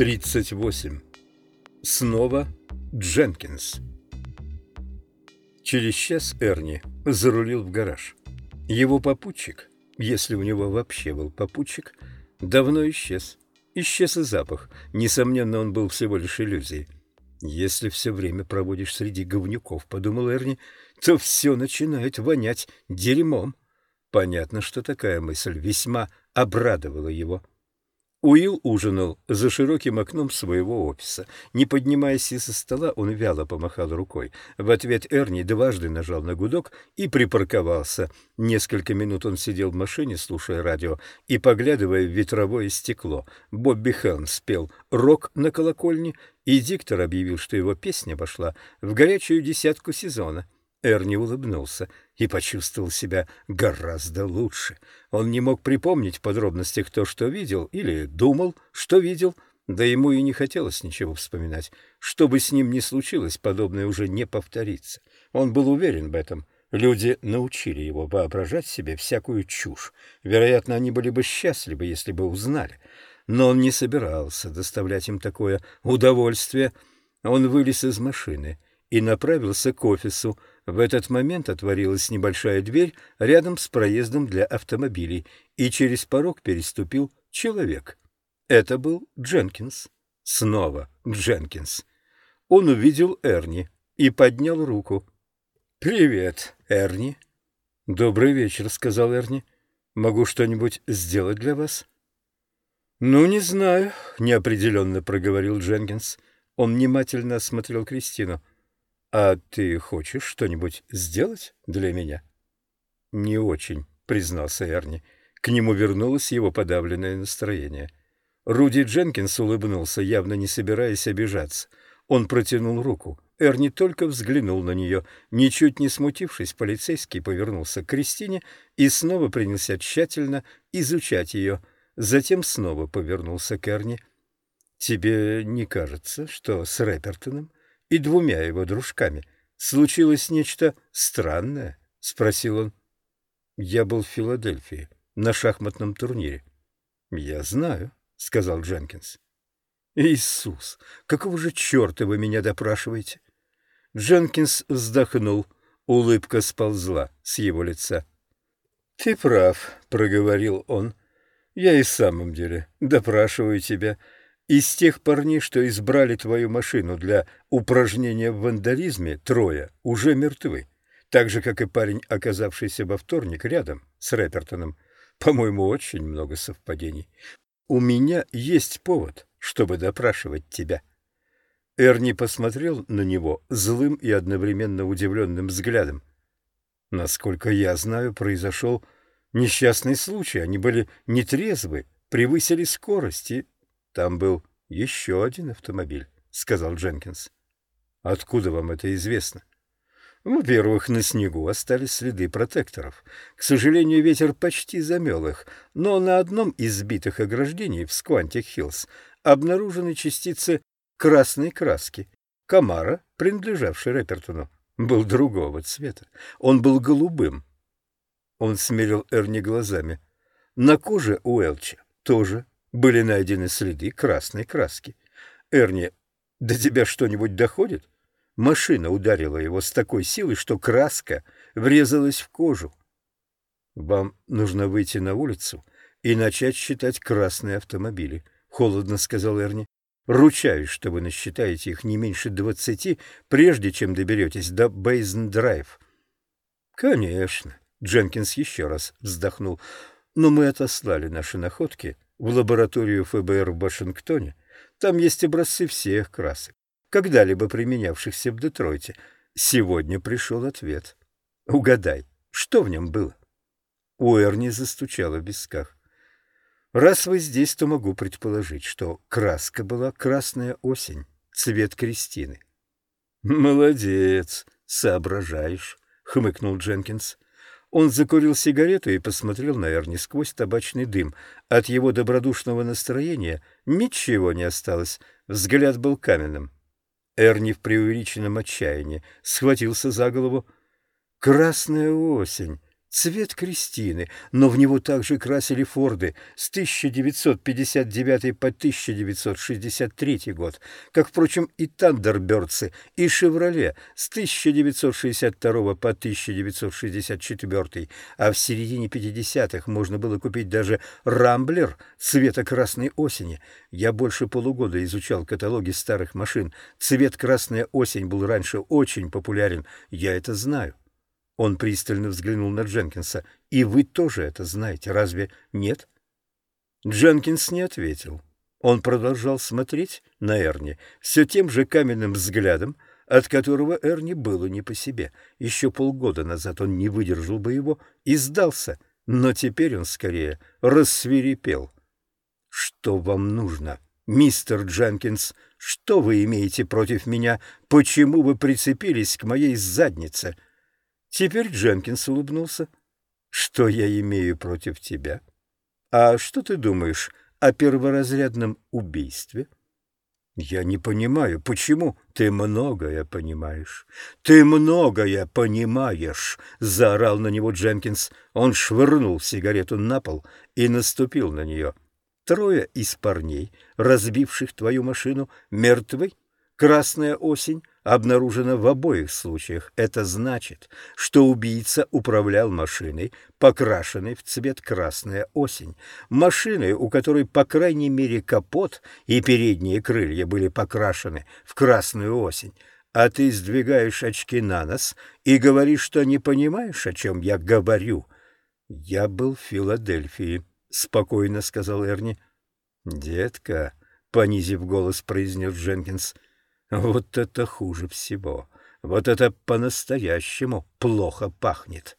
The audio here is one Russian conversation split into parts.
38. Снова Дженкинс. Через час Эрни зарулил в гараж. Его попутчик, если у него вообще был попутчик, давно исчез. Исчез и запах. Несомненно, он был всего лишь иллюзией. «Если все время проводишь среди говнюков», — подумал Эрни, — «то все начинает вонять дерьмом». Понятно, что такая мысль весьма обрадовала его. Уилл ужинал за широким окном своего офиса. Не поднимаясь из-за стола, он вяло помахал рукой. В ответ Эрни дважды нажал на гудок и припарковался. Несколько минут он сидел в машине, слушая радио и поглядывая в ветровое стекло. Бобби Хелм спел «Рок на колокольне», и диктор объявил, что его песня вошла в горячую десятку сезона. Эрни улыбнулся и почувствовал себя гораздо лучше. Он не мог припомнить в подробностях то, что видел, или думал, что видел, да ему и не хотелось ничего вспоминать. Что бы с ним ни случилось, подобное уже не повторится. Он был уверен в этом. Люди научили его воображать себе всякую чушь. Вероятно, они были бы счастливы, если бы узнали. Но он не собирался доставлять им такое удовольствие. Он вылез из машины и направился к офису, в этот момент отворилась небольшая дверь рядом с проездом для автомобилей, и через порог переступил человек. Это был Дженкинс. Снова Дженкинс. Он увидел Эрни и поднял руку. «Привет, Эрни». «Добрый вечер», — сказал Эрни. «Могу что-нибудь сделать для вас?» «Ну, не знаю», — неопределенно проговорил Дженкинс. Он внимательно осмотрел Кристину. «А ты хочешь что-нибудь сделать для меня?» «Не очень», — признался Эрни. К нему вернулось его подавленное настроение. Руди Дженкинс улыбнулся, явно не собираясь обижаться. Он протянул руку. Эрни только взглянул на нее. Ничуть не смутившись, полицейский повернулся к Кристине и снова принялся тщательно изучать ее. Затем снова повернулся к Эрни. «Тебе не кажется, что с Рэпертоном и двумя его дружками. Случилось нечто странное? — спросил он. — Я был в Филадельфии на шахматном турнире. — Я знаю, — сказал Дженкинс. — Иисус, какого же черта вы меня допрашиваете? Дженкинс вздохнул. Улыбка сползла с его лица. — Ты прав, — проговорил он. — Я и в самом деле допрашиваю тебя. — из тех парней, что избрали твою машину для упражнения в вандализме, трое уже мертвы. Так же, как и парень, оказавшийся во вторник рядом с Рэпертоном. По-моему, очень много совпадений. У меня есть повод, чтобы допрашивать тебя. Эрни посмотрел на него злым и одновременно удивленным взглядом. Насколько я знаю, произошел несчастный случай. Они были нетрезвы, превысили скорость и там был еще один автомобиль, — сказал Дженкинс. — Откуда вам это известно? Во-первых, на снегу остались следы протекторов. К сожалению, ветер почти замел их, но на одном из сбитых ограждений в Сквантик-Хиллз обнаружены частицы красной краски. Комара, принадлежавший Рэпертону, был другого цвета. Он был голубым. Он смерил Эрни глазами. На коже у Элча тоже были найдены следы красной краски. Эрни, до тебя что-нибудь доходит? Машина ударила его с такой силой, что краска врезалась в кожу. Вам нужно выйти на улицу и начать считать красные автомобили, — холодно сказал Эрни. Ручаюсь, что вы насчитаете их не меньше двадцати, прежде чем доберетесь до Бейзен-Драйв. — Конечно, — Дженкинс еще раз вздохнул, — но мы отослали наши находки в лабораторию ФБР в Вашингтоне. Там есть образцы всех красок, когда-либо применявшихся в Детройте. Сегодня пришел ответ. Угадай, что в нем было? У Эрни застучало в висках. Раз вы здесь, то могу предположить, что краска была красная осень, цвет Кристины. Молодец, соображаешь, хмыкнул Дженкинс. Он закурил сигарету и посмотрел на Эрни сквозь табачный дым. От его добродушного настроения ничего не осталось. Взгляд был каменным. Эрни в преувеличенном отчаянии схватился за голову. «Красная осень! Цвет Кристины, но в него также красили Форды с 1959 по 1963 год, как, впрочем, и Тандербердсы, и Шевроле с 1962 по 1964, а в середине 50-х можно было купить даже Рамблер цвета красной осени. Я больше полугода изучал каталоги старых машин. Цвет красная осень был раньше очень популярен, я это знаю. Он пристально взглянул на Дженкинса. «И вы тоже это знаете, разве нет?» Дженкинс не ответил. Он продолжал смотреть на Эрни все тем же каменным взглядом, от которого Эрни было не по себе. Еще полгода назад он не выдержал бы его и сдался, но теперь он скорее рассверепел. «Что вам нужно, мистер Дженкинс? Что вы имеете против меня? Почему вы прицепились к моей заднице?» Теперь Дженкинс улыбнулся. «Что я имею против тебя? А что ты думаешь о перворазрядном убийстве?» «Я не понимаю, почему ты многое понимаешь. Ты многое понимаешь!» — заорал на него Дженкинс. Он швырнул сигарету на пол и наступил на нее. Трое из парней, разбивших твою машину, мертвы. Красная осень обнаружено в обоих случаях. Это значит, что убийца управлял машиной, покрашенной в цвет красная осень. Машиной, у которой, по крайней мере, капот и передние крылья были покрашены в красную осень. А ты сдвигаешь очки на нос и говоришь, что не понимаешь, о чем я говорю. Я был в Филадельфии, — спокойно сказал Эрни. — Детка, — понизив голос, произнес Дженкинс, — вот это хуже всего. Вот это по-настоящему плохо пахнет.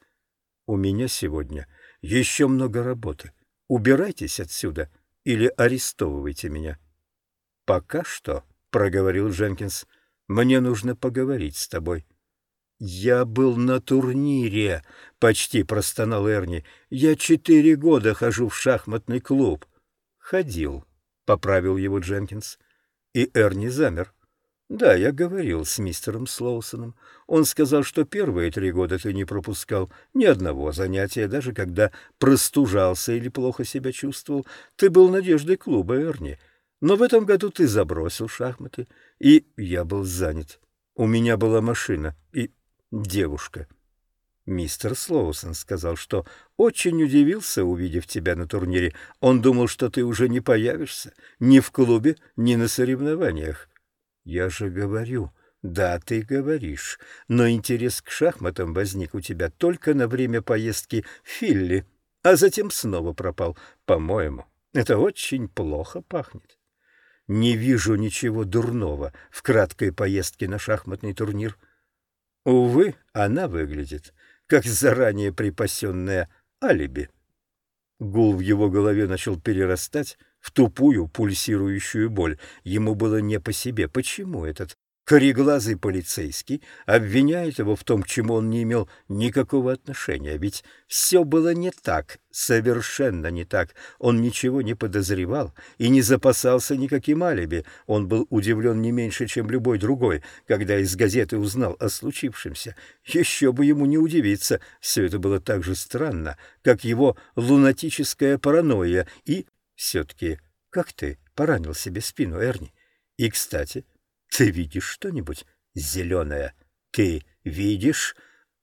У меня сегодня еще много работы. Убирайтесь отсюда или арестовывайте меня. — Пока что, — проговорил Дженкинс, — мне нужно поговорить с тобой. — Я был на турнире, — почти простонал Эрни. — Я четыре года хожу в шахматный клуб. — Ходил, — поправил его Дженкинс. И Эрни замер. — да, я говорил с мистером Слоусоном. Он сказал, что первые три года ты не пропускал ни одного занятия, даже когда простужался или плохо себя чувствовал. Ты был надеждой клуба, Эрни. Но в этом году ты забросил шахматы, и я был занят. У меня была машина и девушка. Мистер Слоусон сказал, что очень удивился, увидев тебя на турнире. Он думал, что ты уже не появишься ни в клубе, ни на соревнованиях. Я же говорю, да, ты говоришь, но интерес к шахматам возник у тебя только на время поездки в Филли, а затем снова пропал. По-моему, это очень плохо пахнет. Не вижу ничего дурного в краткой поездке на шахматный турнир. Увы, она выглядит как заранее припасенное алиби. Гул в его голове начал перерастать в тупую пульсирующую боль. Ему было не по себе. Почему этот кореглазый полицейский обвиняет его в том, к чему он не имел никакого отношения? Ведь все было не так, совершенно не так. Он ничего не подозревал и не запасался никаким алиби. Он был удивлен не меньше, чем любой другой, когда из газеты узнал о случившемся. Еще бы ему не удивиться. Все это было так же странно, как его лунатическая паранойя и все-таки, как ты поранил себе спину, Эрни? И, кстати, ты видишь что-нибудь зеленое? Ты видишь?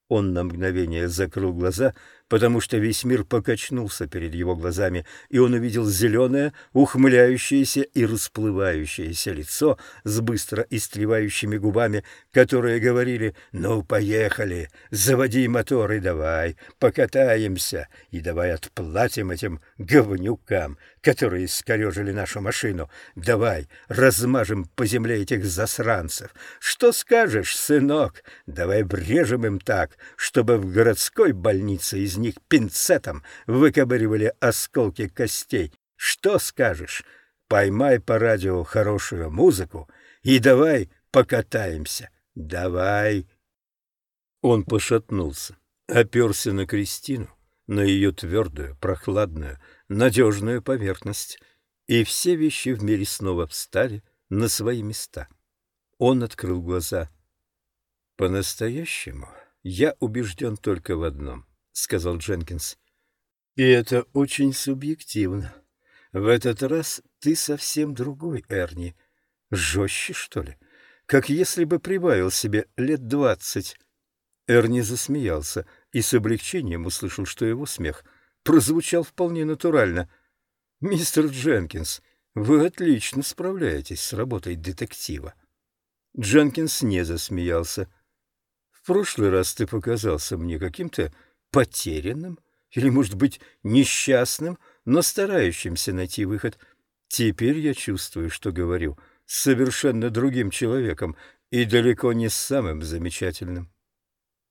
Он на мгновение закрыл глаза потому что весь мир покачнулся перед его глазами, и он увидел зеленое, ухмыляющееся и расплывающееся лицо с быстро истревающими губами, которые говорили «Ну, поехали, заводи мотор и давай, покатаемся, и давай отплатим этим говнюкам, которые искорежили нашу машину. Давай размажем по земле этих засранцев. Что скажешь, сынок? Давай врежем им так, чтобы в городской больнице из них пинцетом выковыривали осколки костей. Что скажешь? Поймай по радио хорошую музыку и давай покатаемся. Давай. Он пошатнулся, оперся на Кристину, на ее твердую, прохладную, надежную поверхность, и все вещи в мире снова встали на свои места. Он открыл глаза. По-настоящему я убежден только в одном. — сказал Дженкинс. «И это очень субъективно. В этот раз ты совсем другой, Эрни. Жестче, что ли? Как если бы прибавил себе лет двадцать». Эрни засмеялся и с облегчением услышал, что его смех прозвучал вполне натурально. «Мистер Дженкинс, вы отлично справляетесь с работой детектива». Дженкинс не засмеялся. «В прошлый раз ты показался мне каким-то потерянным или, может быть, несчастным, но старающимся найти выход. Теперь я чувствую, что говорю с совершенно другим человеком и далеко не самым замечательным.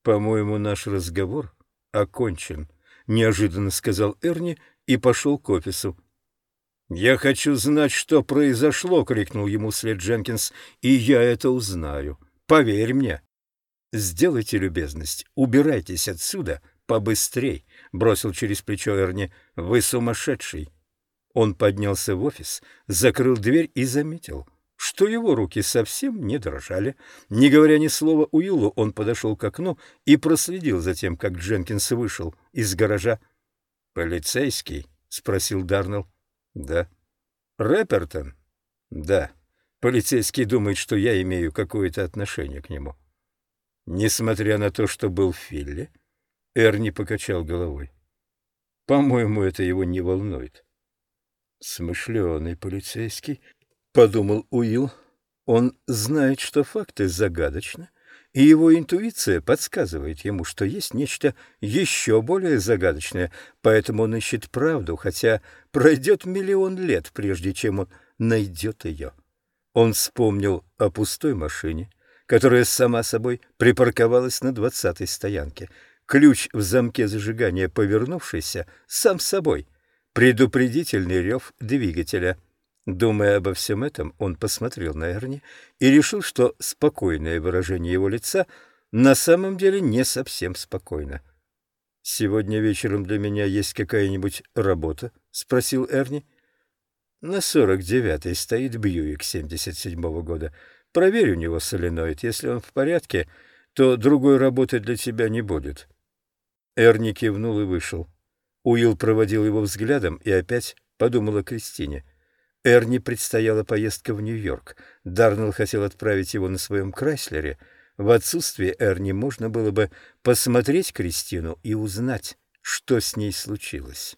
По-моему, наш разговор окончен, — неожиданно сказал Эрни и пошел к офису. «Я хочу знать, что произошло!» — крикнул ему след Дженкинс. «И я это узнаю. Поверь мне!» «Сделайте любезность, убирайтесь отсюда побыстрей!» — бросил через плечо Эрни. «Вы сумасшедший!» Он поднялся в офис, закрыл дверь и заметил, что его руки совсем не дрожали. Не говоря ни слова Уиллу, он подошел к окну и проследил за тем, как Дженкинс вышел из гаража. «Полицейский?» — спросил Дарнелл. Да. Рэпертон? Да. Полицейский думает, что я имею какое-то отношение к нему. Несмотря на то, что был Филли, Эрни покачал головой. По-моему, это его не волнует. Смышленый полицейский, — подумал Уилл. Он знает, что факты загадочны, и его интуиция подсказывает ему, что есть нечто еще более загадочное, поэтому он ищет правду, хотя пройдет миллион лет, прежде чем он найдет ее. Он вспомнил о пустой машине, которая сама собой припарковалась на двадцатой стоянке, ключ в замке зажигания повернувшийся сам собой, предупредительный рев двигателя — Думая обо всем этом, он посмотрел на Эрни и решил, что спокойное выражение его лица на самом деле не совсем спокойно. «Сегодня вечером для меня есть какая-нибудь работа?» — спросил Эрни. «На сорок девятой стоит Бьюик семьдесят седьмого года. Проверь у него соленоид. Если он в порядке, то другой работы для тебя не будет». Эрни кивнул и вышел. Уилл проводил его взглядом и опять подумал о Кристине — Эрни предстояла поездка в Нью-Йорк. Дарнелл хотел отправить его на своем Крайслере. В отсутствие Эрни можно было бы посмотреть Кристину и узнать, что с ней случилось.